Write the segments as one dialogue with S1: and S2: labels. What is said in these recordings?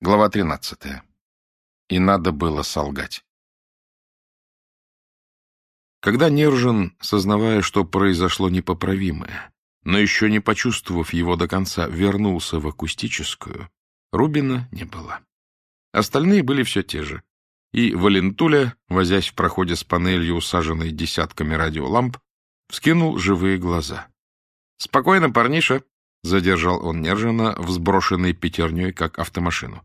S1: Глава 13. И надо было солгать. Когда Нержин, сознавая, что произошло непоправимое, но еще не почувствовав его до конца, вернулся в акустическую, Рубина не было. Остальные были все те же. И Валентуля, возясь в проходе с панелью, усаженной десятками радиоламп, вскинул живые глаза. — Спокойно, парниша, — задержал он Нержина, взброшенный пятерней, как автомашину.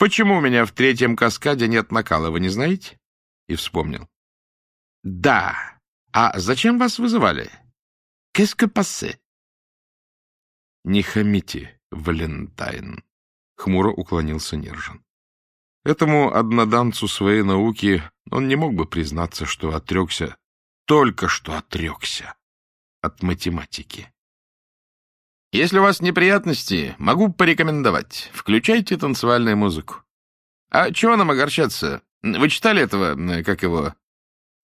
S1: Почему у меня в третьем каскаде нет накала, вы не знаете? И вспомнил. Да. А зачем вас вызывали? Que passé? Не хамите, Валентайн. Хмуро уклонился Нержин. Этому одноданцу своей науки он не мог бы признаться, что отрекся, только что отрекся от математики. Если у вас неприятности, могу порекомендовать. Включайте танцевальную музыку. А чего нам огорчаться? Вы читали этого, как его?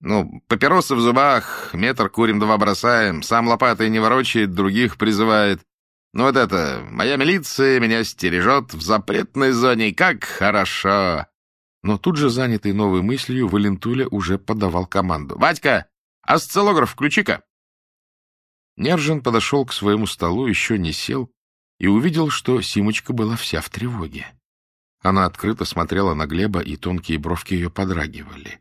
S1: Ну, папиросы в зубах, метр курим, два бросаем, сам лопатой не ворочает, других призывает. Ну вот это, моя милиция меня стережет в запретной зоне, как хорошо. Но тут же, занятый новой мыслью, Валентуля уже подавал команду. «Вадька, осциллограф включи-ка!» Нержин подошел к своему столу, еще не сел, и увидел, что Симочка была вся в тревоге. Она открыто смотрела на Глеба, и тонкие бровки ее подрагивали.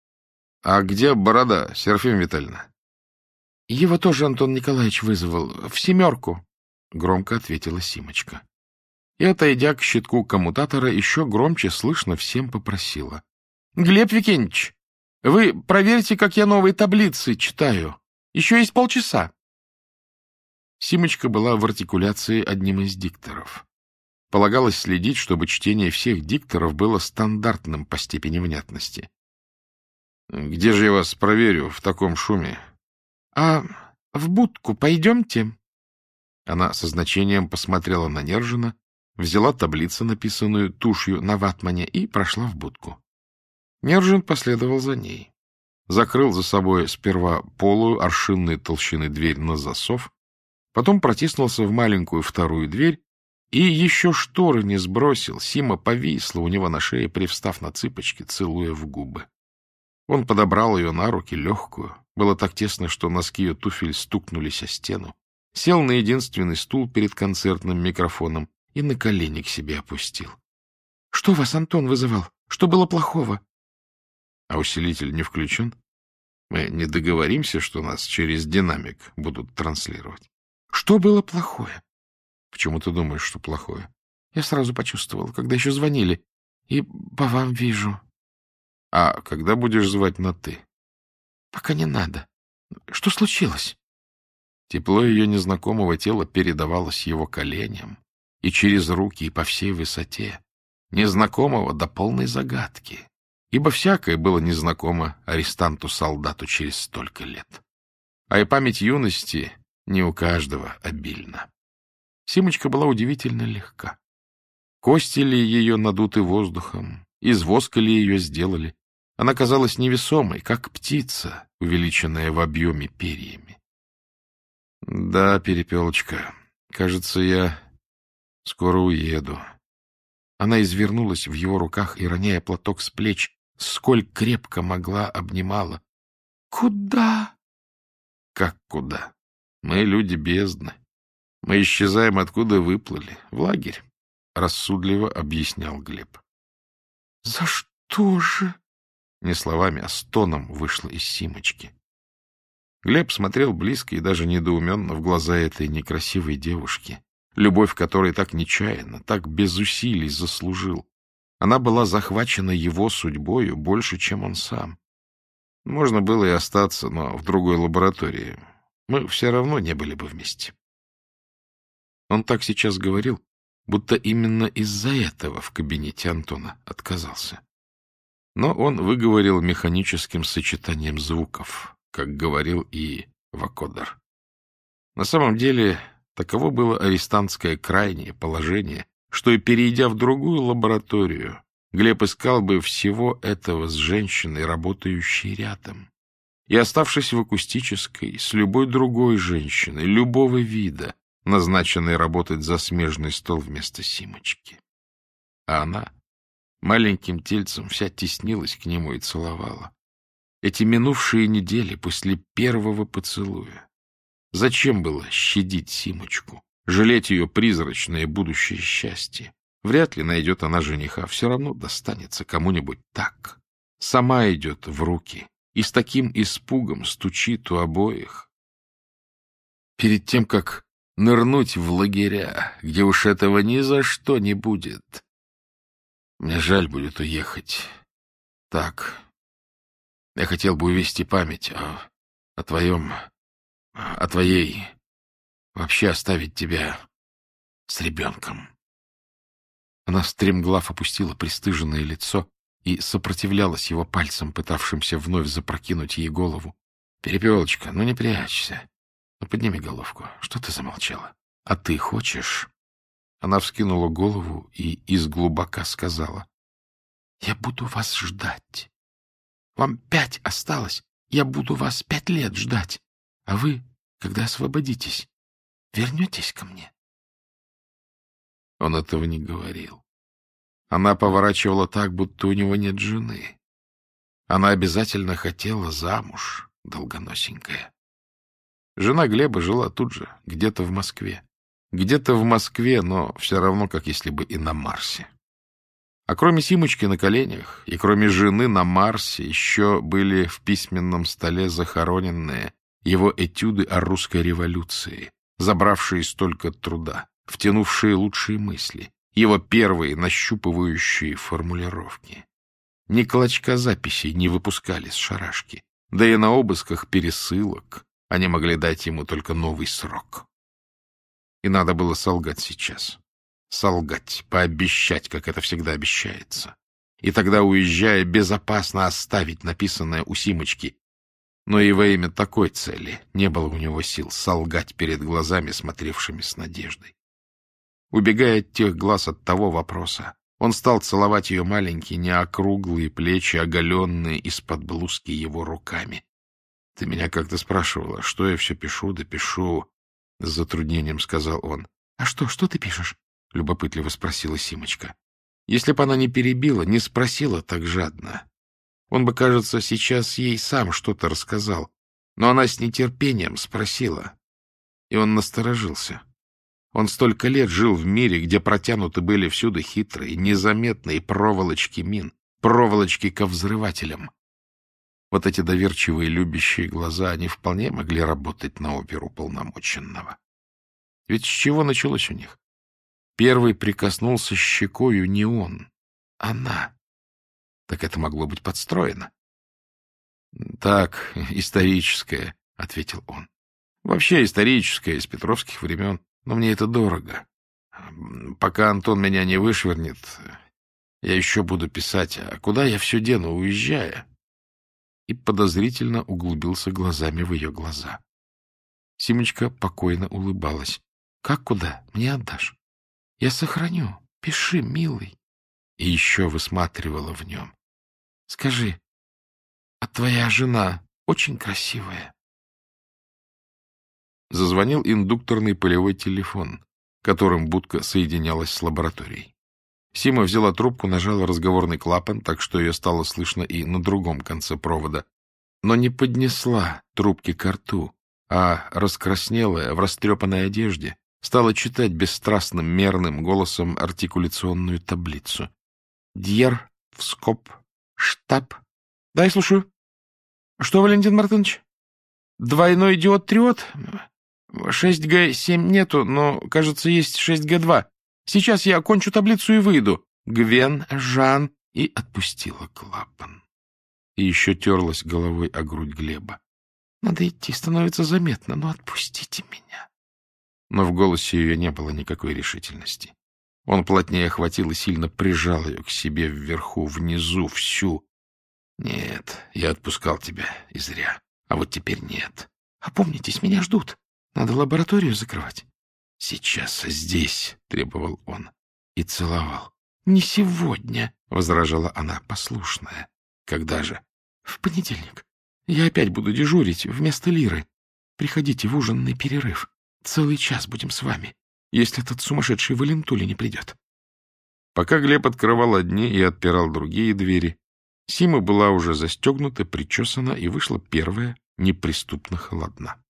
S1: — А где борода, Серафим Витальевна? — Его тоже Антон Николаевич вызвал. В семерку, — громко ответила Симочка. И, отойдя к щитку коммутатора, еще громче слышно всем попросила. — Глеб Викентьевич, вы проверьте, как я новые таблицы читаю. Еще есть полчаса. Симочка была в артикуляции одним из дикторов. Полагалось следить, чтобы чтение всех дикторов было стандартным по степени внятности. — Где же я вас проверю в таком шуме? — А в будку пойдемте? Она со значением посмотрела на Нержина, взяла таблицу, написанную тушью на ватмане, и прошла в будку. Нержин последовал за ней. Закрыл за собой сперва полую аршинной толщины дверь на засов, Потом протиснулся в маленькую вторую дверь и еще шторы не сбросил. Сима повисла у него на шее, привстав на цыпочки, целуя в губы. Он подобрал ее на руки, легкую. Было так тесно, что носки ее туфель стукнулись о стену. Сел на единственный стул перед концертным микрофоном и на колени к себе опустил. — Что вас Антон вызывал? Что было плохого? — А усилитель не включен? Мы не договоримся, что нас через динамик будут транслировать. Что было плохое? Почему ты думаешь, что плохое? Я сразу почувствовал, когда еще звонили. И по вам вижу. А когда будешь звать на «ты»? Пока не надо. Что случилось? Тепло ее незнакомого тела передавалось его коленям и через руки, и по всей высоте. Незнакомого до полной загадки. Ибо всякое было незнакомо арестанту-солдату через столько лет. А и память юности не у каждого обильно. Симочка была удивительно легка. Кости ли ее надуты воздухом, из воска ли ее сделали. Она казалась невесомой, как птица, увеличенная в объеме перьями. — Да, перепелочка, кажется, я скоро уеду. Она извернулась в его руках и, роняя платок с плеч, сколь крепко могла, обнимала. — Куда? — Как куда? Мы люди бездны. Мы исчезаем, откуда выплыли. В лагерь, — рассудливо объяснял Глеб. — За что же? Не словами, а стоном вышло из Симочки. Глеб смотрел близко и даже недоуменно в глаза этой некрасивой девушки, любовь которой так нечаянно, так без усилий заслужил. Она была захвачена его судьбою больше, чем он сам. Можно было и остаться, но в другой лаборатории, мы все равно не были бы вместе. Он так сейчас говорил, будто именно из-за этого в кабинете Антона отказался. Но он выговорил механическим сочетанием звуков, как говорил и Вакодер. На самом деле, таково было арестантское крайнее положение, что и перейдя в другую лабораторию, Глеб искал бы всего этого с женщиной, работающей рядом и, оставшись в акустической, с любой другой женщиной, любого вида, назначенной работать за смежный стол вместо Симочки. а она маленьким тельцем вся теснилась к нему и целовала. Эти минувшие недели после первого поцелуя. Зачем было щадить Симочку, жалеть ее призрачное будущее счастье? Вряд ли найдет она жениха, все равно достанется кому-нибудь так. Сама идет в руки и с таким испугом стучит у обоих. Перед тем, как нырнуть в лагеря, где уж этого ни за что не будет. Мне жаль будет уехать. Так. Я хотел бы увести память о, о твоем... о твоей... вообще оставить тебя с ребенком. Она стремглав опустила пристыженное лицо и сопротивлялась его пальцем, пытавшимся вновь запрокинуть ей голову. — Перепелочка, ну не прячься. Ну, подними головку. Что ты замолчала? А ты хочешь? Она вскинула голову и из глубока сказала. — Я буду вас ждать. Вам пять осталось. Я буду вас пять лет ждать. А вы, когда освободитесь, вернетесь ко мне? Он этого не говорил. Она поворачивала так, будто у него нет жены. Она обязательно хотела замуж, долгоносенькая. Жена Глеба жила тут же, где-то в Москве. Где-то в Москве, но все равно, как если бы и на Марсе. А кроме Симочки на коленях и кроме жены на Марсе еще были в письменном столе захороненные его этюды о русской революции, забравшие столько труда втянувшие лучшие мысли, его первые нащупывающие формулировки. Ни клочка записей не выпускали с шарашки, да и на обысках пересылок они могли дать ему только новый срок. И надо было солгать сейчас. Солгать, пообещать, как это всегда обещается. И тогда, уезжая, безопасно оставить написанное у Симочки. Но и во имя такой цели не было у него сил солгать перед глазами, смотревшими с надеждой. Убегая от тех глаз от того вопроса, он стал целовать ее маленькие, неокруглые плечи, оголенные из-под блузки его руками. — Ты меня как-то спрашивала, что я все пишу, да пишу, — с затруднением сказал он. — А что, что ты пишешь? — любопытливо спросила Симочка. Если бы она не перебила, не спросила так жадно, он бы, кажется, сейчас ей сам что-то рассказал. Но она с нетерпением спросила, и он насторожился. Он столько лет жил в мире, где протянуты были всюду хитрые, незаметные проволочки мин, проволочки ко взрывателям. Вот эти доверчивые любящие глаза, они вполне могли работать на оперу полномоченного. Ведь с чего началось у них? Первый прикоснулся щекою не он, она. Так это могло быть подстроено. — Так, историческое, — ответил он. — Вообще историческое, из петровских времен. Но мне это дорого. Пока Антон меня не вышвырнет, я еще буду писать. А куда я все дену, уезжая? И подозрительно углубился глазами в ее глаза. Симочка покойно улыбалась. — Как куда? Мне отдашь? — Я сохраню. Пиши, милый. И еще высматривала в нем. — Скажи, а твоя жена очень красивая? Зазвонил индукторный полевой телефон, которым будка соединялась с лабораторией. Сима взяла трубку, нажала разговорный клапан, так что ее стало слышно и на другом конце провода, но не поднесла трубки к рту, а раскраснелая, в растрепанной одежде, стала читать бесстрастным мерным голосом артикуляционную таблицу. «Дьер, вскоп, штаб». «Да, я слушаю». «Что, Валентин Мартынович?» «Двойной диод-триод? 6Г7 нету, но, кажется, есть 6Г2. Сейчас я окончу таблицу и выйду. Гвен, Жан и отпустила клапан. И еще терлась головой о грудь Глеба. Надо идти, становится заметно, но отпустите меня. Но в голосе ее не было никакой решительности. Он плотнее охватил и сильно прижал ее к себе вверху, внизу, всю. Нет, я отпускал тебя, и зря. А вот теперь нет. Опомнитесь, меня ждут. Надо лабораторию закрывать. — Сейчас здесь, — требовал он. И целовал. — Не сегодня, — возражала она, послушная. — Когда же? — В понедельник. Я опять буду дежурить вместо Лиры. Приходите в ужинный перерыв. Целый час будем с вами, если этот сумасшедший Валентули не придет. Пока Глеб открывал одни и отпирал другие двери, Сима была уже застегнута, причесана и вышла первая, неприступно холодна.